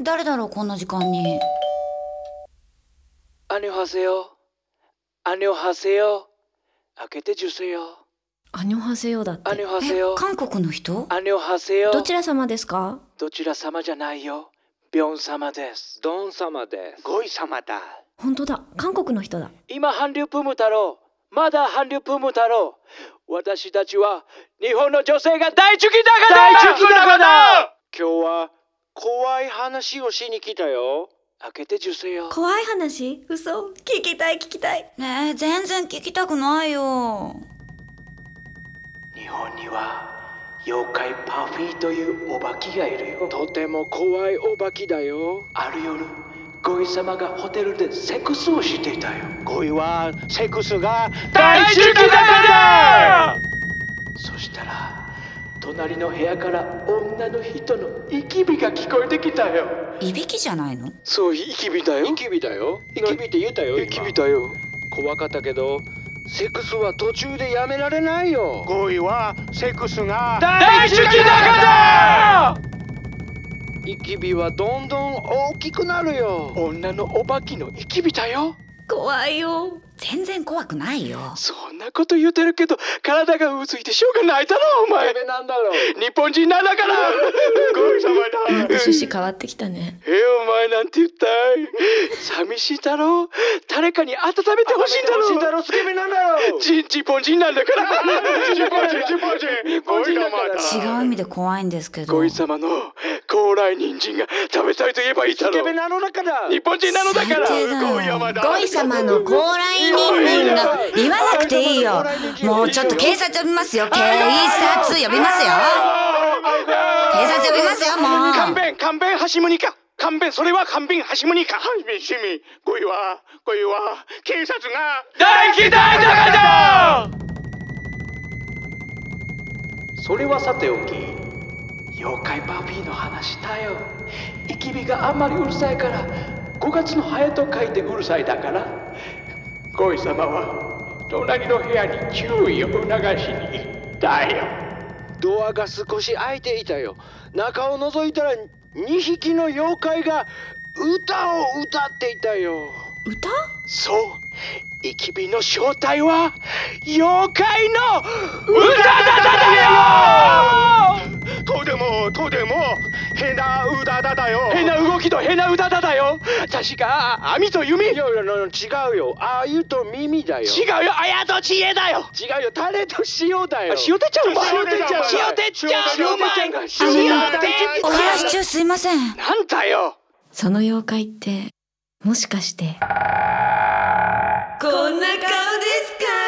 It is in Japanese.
誰だろうこんな時間に。アニョハセヨアニョハセヨ開けてジュセヨアニョハセヨだって。アニョハセヨ韓国の人？アニョハセヨどちら様ですか？どちら様じゃないよ。ビョン様です。ドン様です。ゴイ様だ。本当だ。韓国の人だ。今韓流プーム太郎まだ韓流プーム太郎私たちは日本の女性が大好きだから大好きだから今日は怖い話をしに来たよ。開けて受精よ。怖い話？嘘。聞きたい聞きたい。ねえ全然聞きたくないよ。日本には妖怪パフィーというお化けがいるよ。とても怖いお化けだよ。ある夜ゴイ様がホテルでセックスをしていたよ。ゴイはセックスが大好きだからそしたら隣の部屋から女の人のイキビが聞こえてきたよ。いびきじゃないの？そうイキビだよ。イキビだよ。イキビって言ったよイキビだよ怖かったけどセックスは途中でやめられないよ。ゴイはセックスが大好きだ！からイキビはどんどん大きくなるよ。女のお化けのイキビだよ。怖いよ。全然怖くないよ。そんなこと言ってるけど体がうずいてしょうがないだろお前。なんだろう。日本人な んだからゴイ様だまた趣旨変わってきたね。えなんて言ったい。寂しいだろう。誰かに温めてほしいんだろう。だろスケベなんだろうチンチポンチンなんだから。チンポンチンチンポンチンポンチンだ違う意味で怖いんですけど。ゴイ様の高麗人参が食べたいと言えばいいだろう。スケベなのだから。日本人なのだから。最低だよ。ゴイ山だ。ゴイ様の高麗人参が言わなくていいよ。もうちょっと警察呼びますよ。警察呼びますよ。警察呼びますよもう。勘弁勘弁ハシムニか勘弁それは勘弁ハシムニか。はいみしみゴイはゴイは警察が。大嫌いだからそれはさておき妖怪パフィーの話だよ。イキビがあんまりうるさいから5月のハエと書いてうるさいだから。ゴイ様は隣の部屋に注意を促しに行ったよ。ドアが少し開いていたよ。中を覗いたら2匹の妖怪が歌を歌っていたよ。歌？そう。イキビの正体は妖怪の歌だだだよ。とでもとでも変な歌だだよ。変な動きと変な歌だだよ。確か網と弓。いやいや違うよ。あゆと耳だよ。違うよ。あやと知恵だよ。違うよ。タレと塩だよ。塩てっちゃん塩てっちゃん塩てっちゃん塩てっちゃんが塩てっちゃんお話し中すいません。なんだよ。その妖怪ってもしかして。こんな顔ですか？